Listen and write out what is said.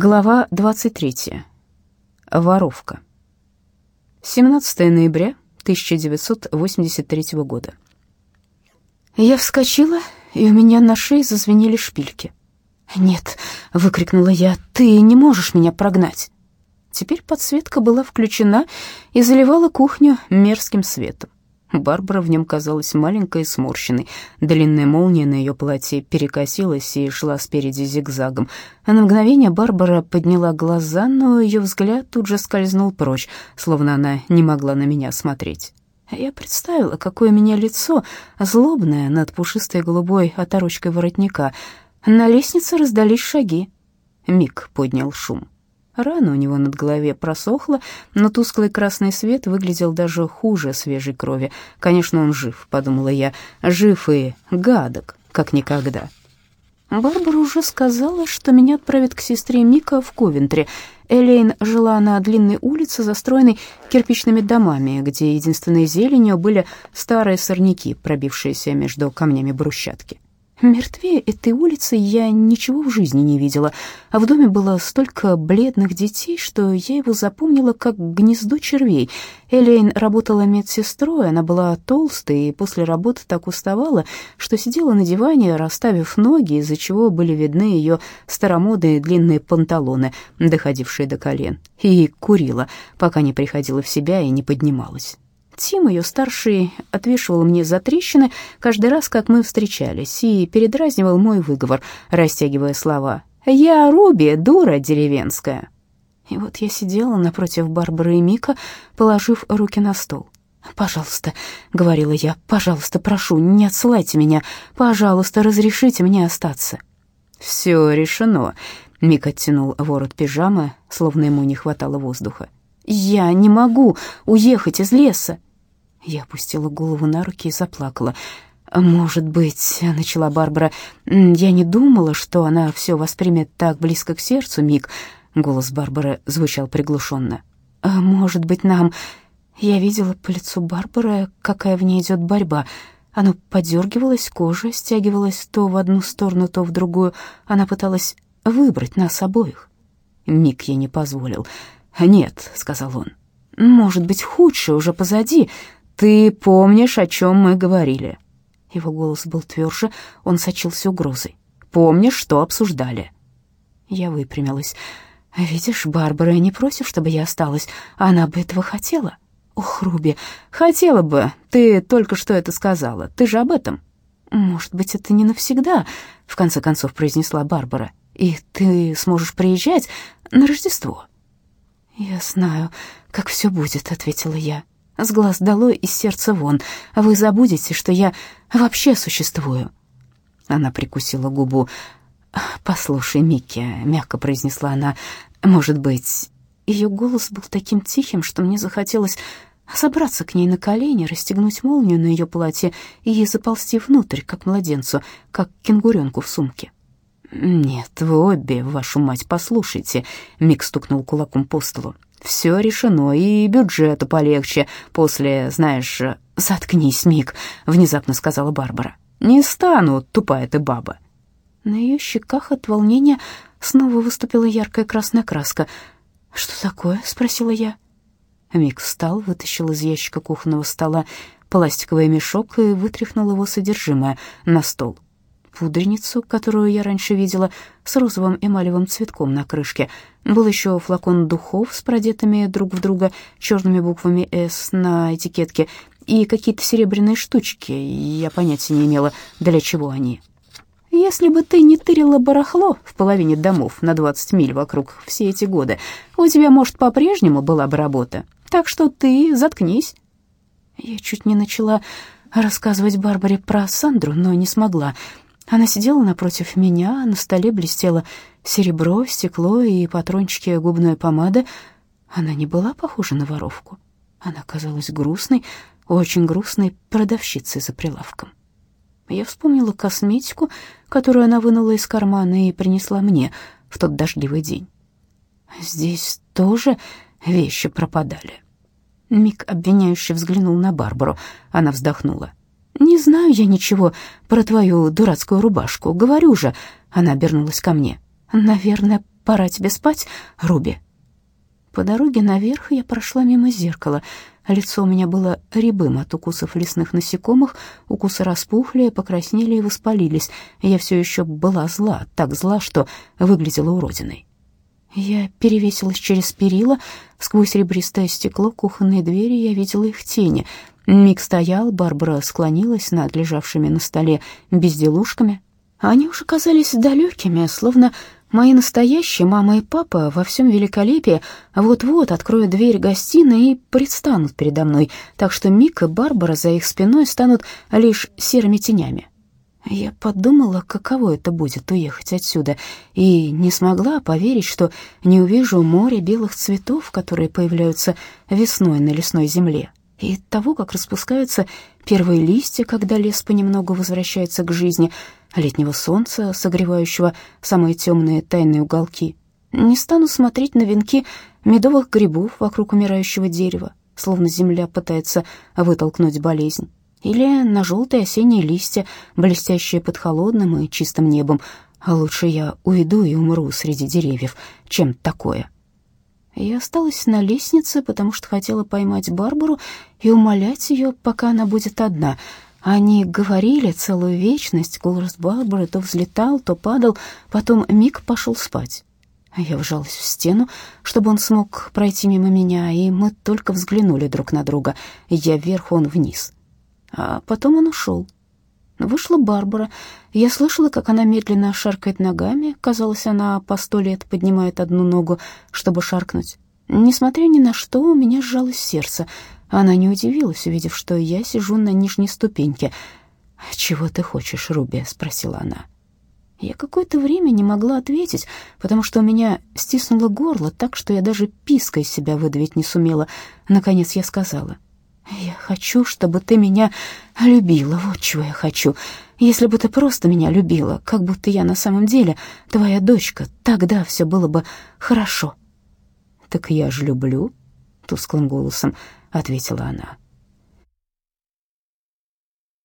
Глава 23. Воровка. 17 ноября 1983 года. Я вскочила, и у меня на шее зазвенели шпильки. «Нет», — выкрикнула я, — «ты не можешь меня прогнать». Теперь подсветка была включена и заливала кухню мерзким светом. Барбара в нем казалась маленькой и сморщенной. Длинная молния на ее платье перекосилась и шла спереди зигзагом. А на мгновение Барбара подняла глаза, но ее взгляд тут же скользнул прочь, словно она не могла на меня смотреть. Я представила, какое у меня лицо, злобное над пушистой голубой оторочкой воротника. На лестнице раздались шаги. Мик поднял шум. Рана у него над голове просохла, но тусклый красный свет выглядел даже хуже свежей крови. «Конечно, он жив», — подумала я, — «жив и гадок, как никогда». Барбара уже сказала, что меня отправят к сестре Мика в Ковентри. Элейн жила на длинной улице, застроенной кирпичными домами, где единственной зеленью были старые сорняки, пробившиеся между камнями брусчатки. Мертвее этой улицы я ничего в жизни не видела, а в доме было столько бледных детей, что я его запомнила как гнездо червей. Элейн работала медсестрой, она была толстой и после работы так уставала, что сидела на диване, расставив ноги, из-за чего были видны ее старомодные длинные панталоны, доходившие до колен, и курила, пока не приходила в себя и не поднималась. Тим, ее старший, отвешивал мне за трещины каждый раз, как мы встречались, и передразнивал мой выговор, растягивая слова. «Я Руби, дура деревенская». И вот я сидела напротив Барбары и Мика, положив руки на стол. «Пожалуйста», — говорила я, — «пожалуйста, прошу, не отсылайте меня. Пожалуйста, разрешите мне остаться». «Все решено», — Мик оттянул ворот пижамы, словно ему не хватало воздуха. «Я не могу уехать из леса», я опустила голову на руки и заплакала. «Может быть», — начала Барбара, — «я не думала, что она все воспримет так близко к сердцу, Мик». Голос Барбары звучал приглушенно. «А «Может быть, нам...» Я видела по лицу Барбары, какая в ней идет борьба. Оно подергивалось, кожа стягивалась то в одну сторону, то в другую. Она пыталась выбрать нас обоих. Мик ей не позволил. «Нет», — сказал он, — «может быть, худшее уже позади, «Ты помнишь, о чем мы говорили?» Его голос был тверже, он сочился угрозой. «Помнишь, что обсуждали?» Я выпрямилась. «Видишь, Барбара не просит, чтобы я осталась. Она бы этого хотела». «Ох, Руби, хотела бы. Ты только что это сказала. Ты же об этом». «Может быть, это не навсегда», — в конце концов произнесла Барбара. «И ты сможешь приезжать на Рождество». «Я знаю, как все будет», — ответила я. С глаз долой, из сердца вон. Вы забудете, что я вообще существую». Она прикусила губу. «Послушай, Микки», — мягко произнесла она, — «может быть...» Ее голос был таким тихим, что мне захотелось собраться к ней на колени, расстегнуть молнию на ее платье и заползти внутрь, как младенцу, как кенгуренку в сумке. «Нет, вы обе, вашу мать, послушайте», — Мик стукнул кулаком по столу. Все решено, и бюджету полегче. После, знаешь, заткнись, Мик, внезапно сказала Барбара. Не стану, тупая ты баба. На ее щеках от волнения снова выступила яркая красная краска. Что такое? спросила я. Мик встал, вытащил из ящика кухонного стола пластиковый мешок и вытряхнул его содержимое на стол пудреницу, которую я раньше видела, с розовым эмалевым цветком на крышке. Был еще флакон духов с продетыми друг в друга черными буквами «С» на этикетке и какие-то серебряные штучки. Я понятия не имела, для чего они. Если бы ты не тырила барахло в половине домов на 20 миль вокруг все эти годы, у тебя, может, по-прежнему была бы работа. Так что ты заткнись. Я чуть не начала рассказывать Барбаре про Сандру, но не смогла. Она сидела напротив меня, на столе блестело серебро, стекло и патрончики губной помады. Она не была похожа на воровку. Она казалась грустной, очень грустной продавщицей за прилавком. Я вспомнила косметику, которую она вынула из кармана и принесла мне в тот дождливый день. Здесь тоже вещи пропадали. Мик обвиняюще взглянул на Барбару. Она вздохнула. «Не знаю я ничего про твою дурацкую рубашку, говорю же». Она обернулась ко мне. «Наверное, пора тебе спать, Руби». По дороге наверх я прошла мимо зеркала. Лицо у меня было рябым от укусов лесных насекомых, укусы распухли, покраснели и воспалились. Я все еще была зла, так зла, что выглядела уродиной. Я перевесилась через перила, сквозь ребристое стекло кухонной двери я видела их тени. Мик стоял, Барбара склонилась над лежавшими на столе безделушками. Они уже казались далекими, словно мои настоящие мама и папа во всем великолепии вот-вот откроют дверь гостиной и предстанут передо мной, так что Мик и Барбара за их спиной станут лишь серыми тенями. Я подумала, каково это будет уехать отсюда, и не смогла поверить, что не увижу море белых цветов, которые появляются весной на лесной земле, и того, как распускаются первые листья, когда лес понемногу возвращается к жизни, летнего солнца, согревающего самые темные тайные уголки. Не стану смотреть на венки медовых грибов вокруг умирающего дерева, словно земля пытается вытолкнуть болезнь или на желтые осенние листья, блестящие под холодным и чистым небом. А лучше я уйду и умру среди деревьев, чем такое. Я осталась на лестнице, потому что хотела поймать Барбару и умолять ее, пока она будет одна. Они говорили целую вечность, голос Барбары то взлетал, то падал, потом Мик пошел спать. Я вжалась в стену, чтобы он смог пройти мимо меня, и мы только взглянули друг на друга. Я вверх, он вниз. А потом он ушел. Вышла Барбара. Я слышала, как она медленно шаркает ногами. Казалось, она по сто лет поднимает одну ногу, чтобы шаркнуть. Несмотря ни на что, у меня сжалось сердце. Она не удивилась, увидев, что я сижу на нижней ступеньке. «Чего ты хочешь, Руби?» — спросила она. Я какое-то время не могла ответить, потому что у меня стиснуло горло так, что я даже пиской себя выдавить не сумела. Наконец я сказала — я хочу, чтобы ты меня любила, вот чего я хочу. Если бы ты просто меня любила, как будто я на самом деле твоя дочка, тогда все было бы хорошо. Так я ж люблю, тусклым голосом ответила она.